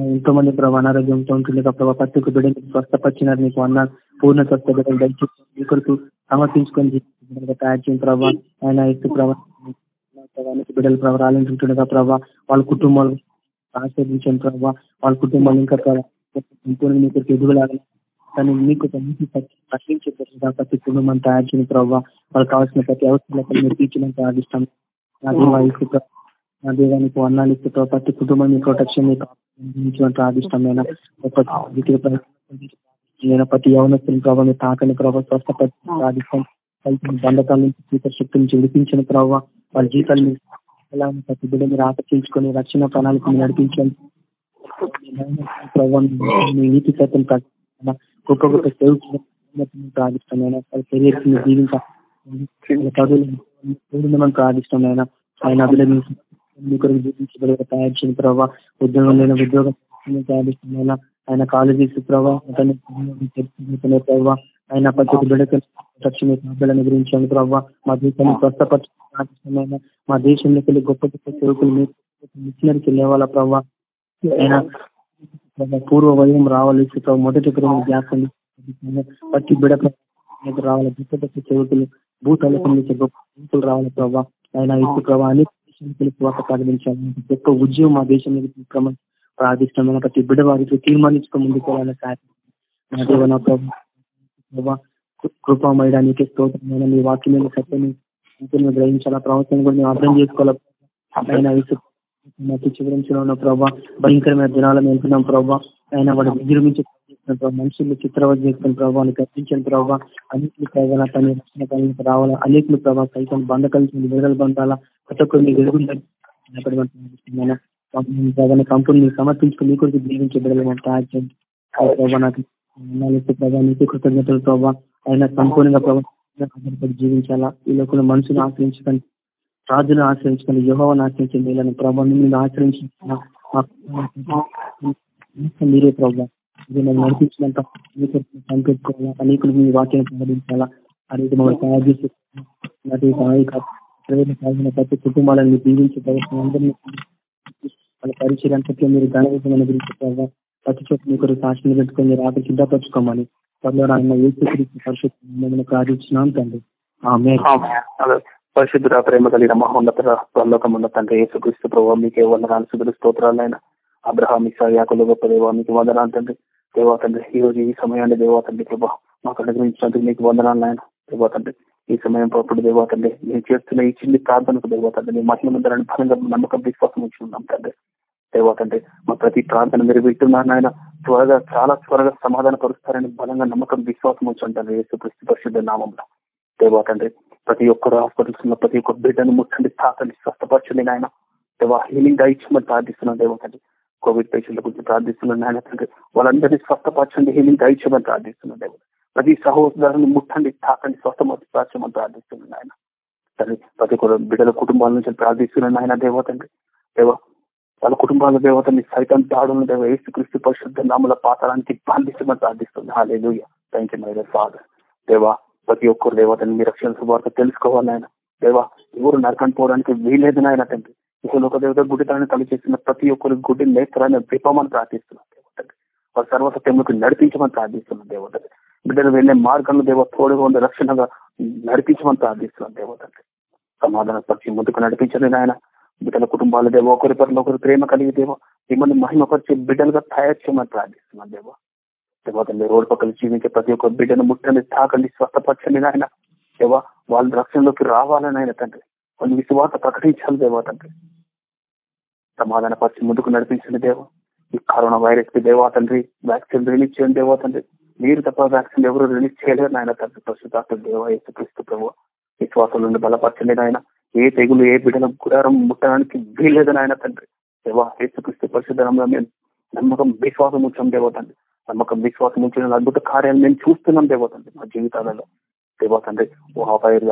ఎంతో మంది ప్రభావ అనారోగ్యంతో ఉంటుంది ప్రభావ ప్రతి ఒక్క బిడ్డ స్వస్థపరిచినారు నీకు అన్న పూర్ణ స్వస్థ బిడ్డలు దయచేసి మీ కొరకు సమర్పించుకొని తయారు చేయని ప్రభావ ఆయన ఎత్తు ప్రభావానికి బిడ్డల ప్రభావ రాలింటుండగా ప్రభావ వాళ్ళ కుటుంబాలు ఆశీర్వించండి ప్రభావ వాళ్ళ కుటుంబాలు ఇంకా ప్రభావ మీకు ఎదుగులాగా కానీ మీకు ప్రతి కుటుంబం తయారు చేయని ప్రభావ వాళ్ళకి కావాల్సిన ప్రతి మీరు నా ఇసు నా దేవానికి వర్ణాలు ఇస్తూ ప్రతి కుటుంబం మీ ప్రొటెక్షన్ ప్రార్థిష్టమైన నేను ప్రతి యవనస్తుని ప్రభావ మీ తాకని ప్రభావ స్వస్థపరిచి ప్రార్థిస్తాం బంధకాల నుంచి జీవిత శక్తిని విడిపించిన ప్రభావ వాళ్ళ జీవితాలు ఎలా ప్రతి బిడ్డ మీరు ఆకర్షించుకొని రక్షణ ప్రణాళిక నడిపించండి. మీ నీతి గొప్ప గొప్ప సేవకులు ప్రార్థిష్టమైన కెరీర్ జీవించాలి చదువులు ప్రార్థిష్టమైన ఆయన అభినందించి కొరకు జీవించబడే తయారు చేయని ప్రభావ ఉద్యోగం లేని ఉద్యోగం ప్రార్థిష్టమైన ఆయన కాలేజీస్ ప్రభావ ప్రభావ ఆయన ప్రతి బిడ్డకు రక్షణ బిడ్డలను గురించి ప్రభావ మా దేశాన్ని స్వస్థపరచమైన మా దేశంలోకి వెళ్ళి గొప్ప గొప్ప సేవకులు మిషనరీకి లేవాలా ప్రభావ ఆయన పూర్వ వయం రావాలి మొదటి జ్ఞాపకం పట్టి బిడ రావాలి గొప్ప గొప్ప సేవకులు భూతలకం నుంచి గొప్ప రావాలి ప్రభావ ఆయన ఇసు ప్రభావ అన్ని స్వాత ప్రారంభించాలి గొప్ప ఉద్యమం మా దేశం మీద క్రమం ప్రార్థిష్టమైన ప్రతి బిడ్డ వారికి తీర్మానించుకో ముందుకు వెళ్ళాలి నా ప్రభావ కృపమయడానికి స్తోత్రమైన మీ వాక్యం సత్యం గ్రహించాలా? ప్రవర్తన కూడా మేము అర్థం చేసుకోవాలి? ఆయన ఇసు చివరించిన ఉన్న ప్రభావ భయంకరమైన దినాలు వెళ్తున్నాం ప్రభావ ఆయన వాడు విజృంభించి మనుషులు చిత్రవద చేస్తున్న ప్రభావాన్ని కల్పించిన ప్రభావ అన్నింటి ప్రభావ తన రక్షణ పనులకు రావాలా? అనేకులు ప్రభావ సైతం బంధకాల నుంచి విడుదల పొందాలా? ప్రతి ఒక్కరిని వెలుగుంటాయి కంపెనీ సమర్పించుకుని మీ కొరకు జీవించే బిడ్డలు చేయండి. ప్రభావ నాకు ప్రభావ నీకు కృతజ్ఞతలు ప్రభావ ఆయన సంపూర్ణంగా ప్రభావ జీవించాలా? ఈ లోపల మనుషులు ఆశ్రయించకండి. రాజును ఆశ్రయించుకుని యుహోవను ఆశ్రయించి మీలను ప్రభావం మీరు ఆశ్రయించిన మీరే ప్రభావ ఇది మనం నడిపించినంత కనిపెట్టుకోవాలా? అనేకులు మీ వాక్యం ప్రకటించాలా? అనేది మమ్మల్ని తయారు చేసి ప్రతి కుటుంబాలను దీవించి ప్రయత్నం వాళ్ళ పరిచయం అంతట్లో మీరు ఘనవిధమైన గురించి ప్రభావ ప్రతి చోట మీ కొరకు సాక్షిని పెట్టుకొని మీరు ఆకలి సిద్ధపరచుకోమని త్వరలో ఆయన ఏసుక్రీస్తు పరిశుభ్రమని ప్రార్థించినాం తండ్రి. పరిశుద్ధుర ప్రేమ కలిగిన మహోన్నత పరలోకమున్న తండ్రి యేసుక్రీస్తు ప్రభావ మీకే వందనాలు సుగురు స్తోత్రాలైన అబ్రహాం ఇసాయాకులు గొప్ప దేవా మీకు వందనాలు తండ్రి. దేవా తండ్రి ఈ రోజు ఈ సమయాన్ని దేవా తండ్రి ప్రభా మాకు అనుగ్రహించినందుకు మీకు వందనాలు ఆయన దేవా తండ్రి ఈ సమయం అప్పుడు దేవా తండ్రి నేను చేస్తున్న ఈ చిన్ని ప్రార్థనకు దేవా తండ్రి మీ ఫలంగా నమ్మకం విశ్వాసం ఇచ్చి ఉన్నాం తండ్రి. దేవా తండ్రి మా ప్రతి ప్రార్థన మీరు వింటున్నారు ఆయన త్వరగా చాలా త్వరగా సమాధాన పరుస్తారని బలంగా నమ్మకం విశ్వాసం ఉంచుంటారు యేసు పరిశుద్ధ నామంలో. దేవా తండ్రి ప్రతి ఒక్కరు హాస్పిటల్స్ ఉన్న ప్రతి ఒక్క బిడ్డను ముట్టండి తాకండి స్వస్థపరచండి నాయన దేవా హీలింగ్ దయచమని ప్రార్థిస్తున్నాను దేవా తండ్రి కోవిడ్ పేషెంట్ల గురించి ప్రార్థిస్తున్నాను నాయన తండ్రి వాళ్ళందరినీ స్వస్థపరచండి హీలింగ్ దయచమని ప్రార్థిస్తున్నాను దేవ ప్రతి సహోదరుని ముట్టండి తాకండి స్వస్థపరచమని ప్రార్థిస్తున్నాను నాయన తండ్రి ప్రతి ఒక్క బిడ్డల కుటుంబాల నుంచి ప్రార్థిస్తున్నాను నాయన దేవ తండ్రి దేవ వాళ్ళ కుటుంబాల దేవతని సైతం దాడులను దేవ ఏసు క్రిస్తు పరిశుద్ధ నామల పాతాలానికి బంధించమని ప్రార్థిస్తుంది హాలే థ్యాంక్ యూ మై ఫాదర్ దేవా ప్రతి ఒక్కరు దేవతని మీ రక్షణ శుభార్త తెలుసుకోవాలి ఆయన. దేవా ఎవరు నరకని పోవడానికి వీలేదు ఆయన తండ్రి. ఒక దేవత గుడితాన్ని తల్లి చేసిన ప్రతి ఒక్కరి గుడ్డి నేత్రాన్ని విప్పమని ప్రార్థిస్తున్నాను దేవతండి వారి సర్వసత్యములకు నడిపించమని ప్రార్థిస్తున్నాను దేవతండి బిడ్డలు వెళ్ళే మార్గంలో దేవ తోడుగా ఉండే రక్షణగా నడిపించమని ప్రార్థిస్తున్నాను దేవతండి సమాధాన పక్షి ముందుకు నడిపించలేదు ఆయన బిడ్డల కుటుంబాలు దేవ ఒకరి పట్ల ఒకరు ప్రేమ కలిగి దేవ మిమ్మల్ని మహిమపరిచే బిడ్డలుగా తయారు చేయమని ప్రార్థిస్తున్నాను దేవా. దేవతండి రోడ్డు పక్కన జీవించే ప్రతి ఒక్క బిడ్డను ముట్టండి తాకండి స్వస్థపరచండి నాయన. దేవా వాళ్ళ రక్షణలోకి రావాలని ఆయన తండ్రి. వాళ్ళు విశ్వాస ప్రకటించాలి దేవా తండ్రి. సమాధాన పరిచి ముందుకు నడిపించండి దేవా. ఈ కరోనా వైరస్కి దేవా తండ్రి వ్యాక్సిన్ రిలీజ్ చేయండి దేవా తండ్రి. మీరు తప్ప వ్యాక్సిన్ ఎవరు రిలీజ్ చేయలేరు నాయన తండ్రి. ప్రస్తుత దేవ క్రీస్తు ప్రభు. విశ్వాసం నుండి బలపరచండి నాయన. ఏ తెగులు ఏ బిడ్డల గుడారం ముట్టడానికి వీల్లేదని ఆయన తండ్రి. దేవా యేసుక్రీస్తు పరిశుద్ధంలో మేము నమ్మకం విశ్వాసం ఉంచాం దేవతండి నమ్మకం విశ్వాసం ఉంచిన అద్భుత కార్యాలు మేము చూస్తున్నాం దేవతండి మా జీవితాలలో. దేవతండ్రి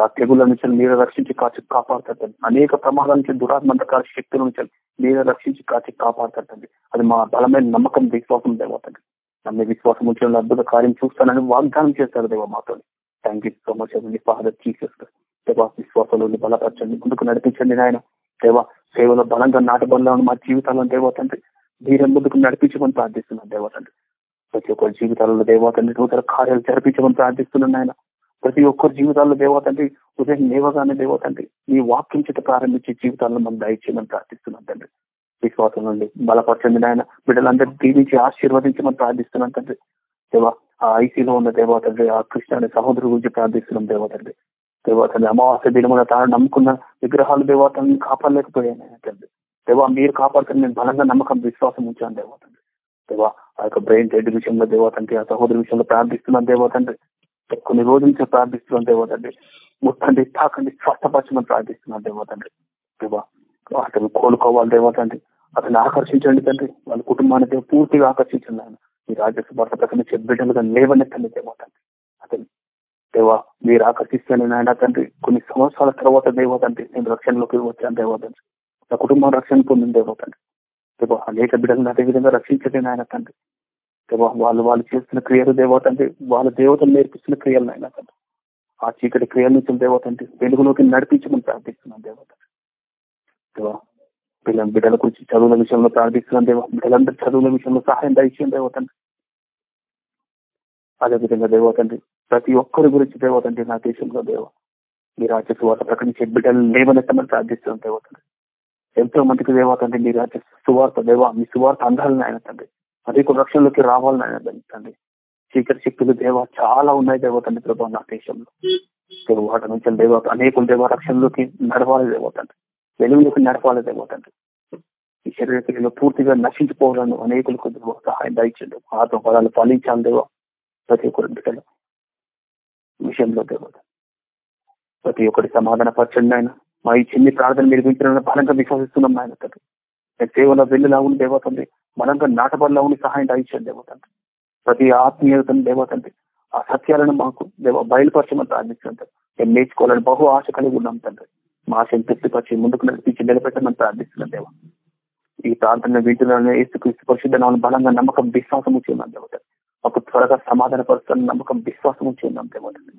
ఆ తెగుల నుంచి మీరు రక్షించి కాచి కాపాడుతండి. అనేక ప్రమాదాల నుంచి దురాత్మంతకాల శక్తుల నుంచి మీరు రక్షించి కాచి కాపాడుతండి. అది మా బలమైన నమ్మకం విశ్వాసం దేవతండి నమ్మే విశ్వాసం ఉంచిన అద్భుత కార్యం చూస్తానని వాగ్దానం చేస్తారు దేవ మాతో థ్యాంక్ యూ సో మచ్ అండి ఫాదర్ చీఫ్ దేవా విశ్వాసంలో బలపరచండి ముందుకు నడిపించండి నాయన. దేవ సేవలో బలంగా నాటబడిలో మా జీవితాలను దేవతండ్రి మీరే ముందుకు నడిపించమని ప్రార్థిస్తున్నాను దేవతండ్రి ప్రతి ఒక్కరి జీవితాలలో దేవతండ్రి నూతన కార్యాలు జరిపించమని ప్రార్థిస్తున్నాను ఆయన ప్రతి ఒక్కరి జీవితాల్లో దేవతండ్రి ఉదయం లేవగానే దేవతండ్రి మీ వాక్యం చేత ప్రారంభించే జీవితాలను మనం దయచేయమని ప్రార్థిస్తున్నాం తండ్రి. విశ్వాసం నుండి బలపరచండి నాయన. బిడ్డలందరినీ దీవించి ఆశీర్వదించమని ప్రార్థిస్తున్నాను తండ్రి. దేవా ఆ ఐసీలో ఉన్న దేవతండ్రి ఆ కృష్ణ అనే సహోదరు గురించి ప్రార్థిస్తున్నాం దేవతండ్రి. దేవతండ్రి అమావాస్య దినమున తాను నమ్ముకున్న విగ్రహాలు దేవతని కాపాడలేకపోయాను తండ్రి. దేవా మీరు కాపాడుతున్న నేను బలంగా నమ్మకం విశ్వాసం ఉంచాను దేవతండ్రి. దేవా ఆ యొక్క బ్రెయిన్ డెడ్ విషయంలో దేవతండ్రి ఆ సహోదరి విషయంలో ప్రార్థిస్తున్నాను దేవతండ్రి కొన్ని రోజుల నుంచి ప్రార్థిస్తున్నాను దేవతండ్రి ముట్టండి తాకండి స్వస్థపరచమని ప్రార్థిస్తున్నాను దేవతండ్రి దేవా అతను కోలుకోవాలి దేవతండ్రి అతన్ని ఆకర్షించండి తండ్రి. వాళ్ళ కుటుంబాన్ని పూర్తిగా ఆకర్షించండి ఆయన ఈ రాజ్యసభ భర్త ప్రకటించే బిడ్డలుగా లేవనెత్తండి దేవతండ్రి అతను దేవా మీరు ఆకర్షిస్తాను నాయన తండ్రి. కొన్ని సంవత్సరాల తర్వాత దేవతండ్రి నేను రక్షణలోకి వచ్చాను దేవతండ్రి నా కుటుంబం రక్షణ పొందిన దేవతండ్రి దేవా అనేక బిడ్డలను అదే విధంగా రక్షించండి నాయన తండ్రి. దేవా వాళ్ళు వాళ్ళు చేస్తున్న క్రియలు దేవతండ్రి వాళ్ళ దేవతలు నేర్పిస్తున్న క్రియలు నాయన తండ్రి. ఆ చీకటి క్రియల నుంచి అంటే వెలుగులోకి నడిపించమని ప్రార్థిస్తున్నాను దేవత. దేవా పిల్లల బిడ్డల గురించి చదువుల విషయంలో ప్రార్థిస్తున్నాం దేవ బిడ్డలందరూ చదువుల విషయంలో సహాయం దయచేయం దేవతండి. అదేవిధంగా దేవతండి ప్రతి ఒక్కరి గురించి దేవతండి నా దేశంలో దేవ. మీ రాజ్య సువార్త ప్రకటించే బిడ్డలు లేవనెత్తమని ప్రార్థిస్తున్నాం దేవతండి. ఎంతో మందికి దేవా తండ్రి మీరు సువార్త దేవ మీ సువార్త అందాలని ఆయన తండ్రి అనేక రక్షణలోకి రావాలని ఆయన తండ్రి. చీకటి శక్తులు దేవ చాలా ఉన్నాయి దేవతండి ప్రభావ నా దేశంలో. వాటి నుంచి దేవ అనేకులు దేవ రక్షణలోకి నడవాలి దేవతండ్రి వెలుగులోకి నడవాలి దేవతండ్రి ఈ శరీర క్రియలు పూర్తిగా నశించుకోవాలను అనేకులకు సహాయం దయచండి ఆత్మ పదాలు పాలించాలి దేవ. ప్రతి ఒక్కరి బిడ్డలు. విషయంలో దేవత ప్రతి ఒక్కరి సమాధాన పరచండి ఆయన. మా ఈ చిన్ని ప్రార్థన మీరు బలంగా విశ్వసిస్తున్నాం ఆయన తండ్రి. కేవలం వెళ్ళిలా ఉండి దేవతండి బలంగా నాటబడిలా ఉండి సహాయం దయచండి దేవతండి ప్రతి ఆత్మీయతను దేవతండి ఆ సత్యాలను మాకు దేవ బయలుపరచమని ప్రార్థించండి మేము నేర్చుకోవాలని బహు ఆశ కలిగి ఉన్నాం తండ్రి. మా ఆశను తృప్తిపరిచి ముందుకు నడిపించి నిలబెట్టమని ప్రార్థిస్తున్నాం దేవ. ఈ ప్రార్థన వీటిలోనే ఏసుక్రీస్తు పరిశుద్ధ బలంగా నమ్మకం విశ్వాసం వచ్చి దేవతండి మాకు త్వరగా సమాధాన పరుస్తున్న నమ్మకం విశ్వాసం వచ్చి దేవతండి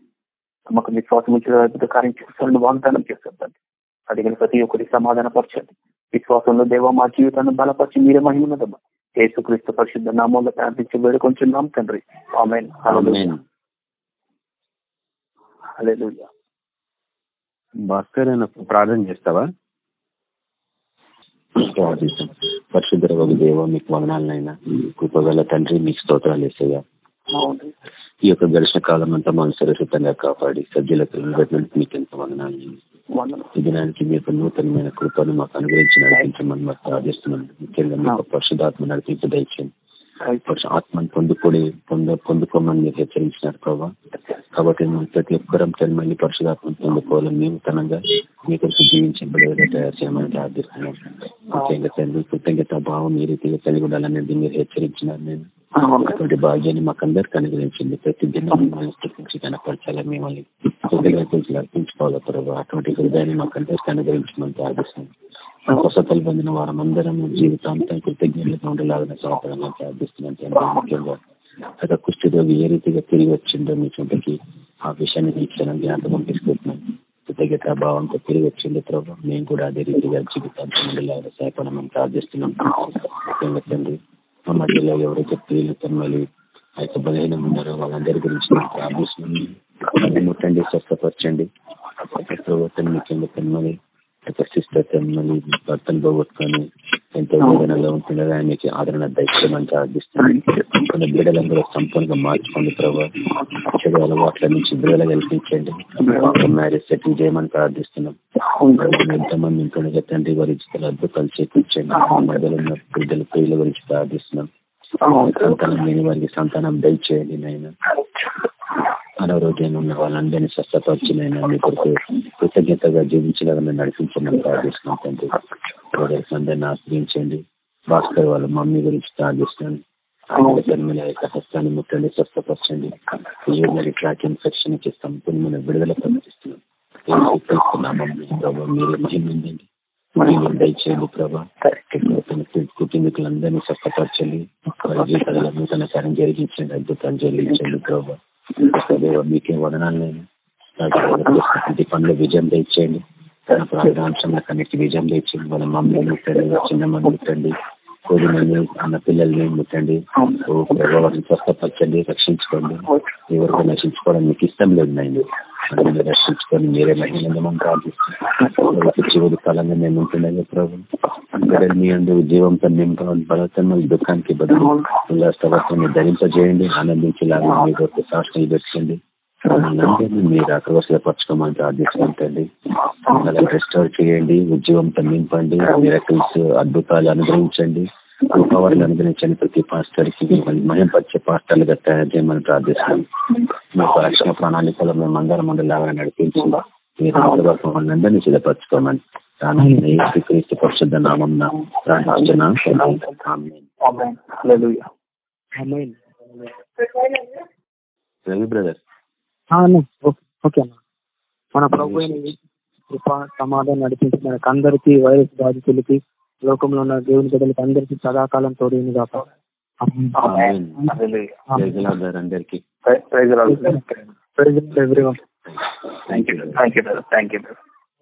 నమ్మకం విశ్వాసం ఇచ్చిన కార్యం చేస్తాను వాగ్దానం చేస్తారు అడిగిన ప్రతి ఒక్కరి సమాధాన పరచండి. విశ్వాసంలో దేవ మా జీవితాన్ని బలపరిచి మీరే మహిమన్నదమ్మా యేసుక్రీస్తు పరిశుద్ధ నామంలో ప్రార్థించి వేడుకొంచున్నాం తండ్రి. ఆమెన్. హల్లెలూయా. భాస్కర్ అయినా ప్రార్థన చేస్తావా? ప్రార్థిస్తాం. పరిశుద్ధ దేవ మీకు వదనాలనైనా కృపగల తండ్రి మీకు స్తోత్రాలు అవును ఈ యొక్క గడిచిన కాలం అంతా మనం సురక్షితంగా కాపాడి సజ్జలకు మీకు ఎంత వదనాలు. దినానికి మీ యొక్క నూతనమైన కృపను మాకు అనుగ్రహించి నడిపించమని మాకు ప్రార్థిస్తున్నాం. ముఖ్యంగా మీ యొక్క పరిశుధాత్మ నడిపింపు దయచేయండి. ఆత్మను పొందుకొని పొంద పొందుకోమని మీరు హెచ్చరించినారు ప్రభావ కాబట్టి మనం ప్రతి ఒక్కరం మళ్ళీ పరిశుధాత్మను పొందుకోవాలని మేము తనంగా మీ కొరకు జీవించబడేలా తయారు చేయమని ప్రార్థిస్తున్నాం. ముఖ్యంగా తండ్రి కృతజ్ఞత భావం ఈ రీతిగా కలిగి ఉండాలనేది మీరు హెచ్చరించినారు. నేను అటువంటి భాగ్యాన్ని మాకు అందరికీ అనుగ్రహించింది ప్రతి దినం మిమ్మల్ని స్థుతించి కనపరచాలని మిమ్మల్ని హృదయాలు అర్పించుకోవాలి ప్రభావ అటువంటి హృదయాన్ని మాకు అందరికీ అనుగ్రహించమని ప్రార్థిస్తాం మా స్వస్థతలు పొందిన వారం అందరం జీవితాంతం కృతజ్ఞతగా ఉండేలాగా సహాయంగా ప్రార్థిస్తున్నాం. తండ్రి. ముఖ్యంగా అక్కడ కుష్ఠరోగి ఏ రీతిగా తిరిగి వచ్చిందో మీ చుంటకి ఆ విషయాన్ని ఈ క్షణం జ్ఞాపకం తీసుకుంటున్నాం కృతజ్ఞత భావంతో తిరిగి వచ్చింది ప్రభావ మేము కూడా అదే రీతిగా జీవితాంతం ఉండేలాగా సహాయపడమని ప్రార్థిస్తున్నాం. ముఖ్యంగా తండ్రి మా మధ్యలో ఎవరైతే ప్రియులతో మళ్ళీ ఆ యొక్క బలహీనం ఉన్నారో వాళ్ళందరి గురించి నేను ప్రార్థిస్తున్నాను. ముట్టండి స్వస్థపరచండి. ప్రభుత్వం ముఖ్యంగా తమ్మని యొక్క సిస్టర్ తమ్మని భర్తను పోగొట్టుకొని ఎంతో వేదనలో ఉంటుండగా ఆయనకి ఆదరణ దయచేయమని ప్రార్థిస్తున్నాను. కొన్ని బిడలందరూ సంపూర్ణంగా మార్చుకోండి ప్రభావ చెడు అలవాట్ల నుంచి బిడల కల్పించండి. మ్యారేజ్ సెటిల్ చేయమని ప్రార్థిస్తున్నాం. ఎంతమంది ఉంటుండగా తండ్రి ఇచ్చిన అద్భుతాలు చేకూర్చండి. మధ్యలో ఉన్న బిడ్డల ప్రియుల గురించి ప్రార్థిస్తున్నాం. సంతానం లేని వారికి సంతానం దయచేయండి నాయన. అనారోగ్యంగా ఉన్న వాళ్ళందరినీ స్వస్థపరిచినైనా మీ కొరకు కృతజ్ఞతగా జీవించలేదని నడిపించమని ప్రార్థిస్తున్నాం తండ్రి. బ్రదర్స్ అందరిని ఆశ్రయించండి. భాస్కర్ వాళ్ళ మమ్మీ గురించి ప్రార్థిస్తున్నాను. యొక్క హస్తాన్ని ముట్టండి స్వస్థపరచండి. యూరినరీ ట్రాక్ ఇన్ఫెక్షన్కి సంపూర్ణమైన విడుదల ప్రకటిస్తున్నాం. ప్రభావ మీరే మహిమందండి మీరు దయచేయండి ప్రభా. కుటుంబీకులందరినీ స్వస్థపరచండి. వారి జీవితాలలో నూతన కార్యం జరిగించండి అద్భుతాలు జరిగించండి ప్రభా. దేవ మీకే వదనాలు ప్రతి పనులు విజయం తెచ్చేయండి తన ప్రాంతంలో కన్నిటి విజయం తెచ్చింది వాళ్ళ మమ్మల్ని ముట్టండి చిన్న మంది ముట్టండి. కోదినని అన్న పిల్లల్ని ముట్టండి. స్వస్థపరచండి రక్షించుకోండి. ఎవరికో నశించుకోవడం మీకు ఇష్టం లేదు నాయన అందరినీ రక్షించుకొని మీరే మహిళందమని ప్రార్థిస్తున్నాం చివరి కాలంగా మేము ఉంటుండగా ప్రభు. అందరూ మీ అందు జీవంతో నింపని బలతను దుఃఖానికి బదులు. ఉల్లాసవత్వాన్ని ధరింపజేయండి. ఆనందించేలాగా మీ కొరకు సాక్షులు పెట్టండి మీరు మీరు అక్రవసపరచుకోమని ప్రార్థిస్తుంటండి. వాళ్ళని రెస్టోర్ చేయండి. ఉద్యోగం నింపండి మిరకల్స్ అద్భుతాలు అనుగ్రహించండి. కృపవర్లు అనుగ్రహించండి ప్రతి పాస్టర్కి మహింపరిచే పాస్టర్లుగా తయారు చేయమని ప్రార్థిస్తున్నాం మీకు రక్షణ ప్రణాళికలో మేము అందరం అందరిలాగా నడిపించి మీరు మమ్మల్ని అందరినీ సిద్ధపరచుకోమని క్రీస్తు పరిశుద్ధ నామం రవి బ్రదర్ ఓకే అన్న మన ప్రభు కృప సమాధానం నడిపించి మనకు అందరికీ వైరస్ బాధితులకి లోకంలో ఉన్న దేవుని బిడ్డలకి అందరికీ సదాకాలం తోడైంది కాక అందరికీ. Thank you thank you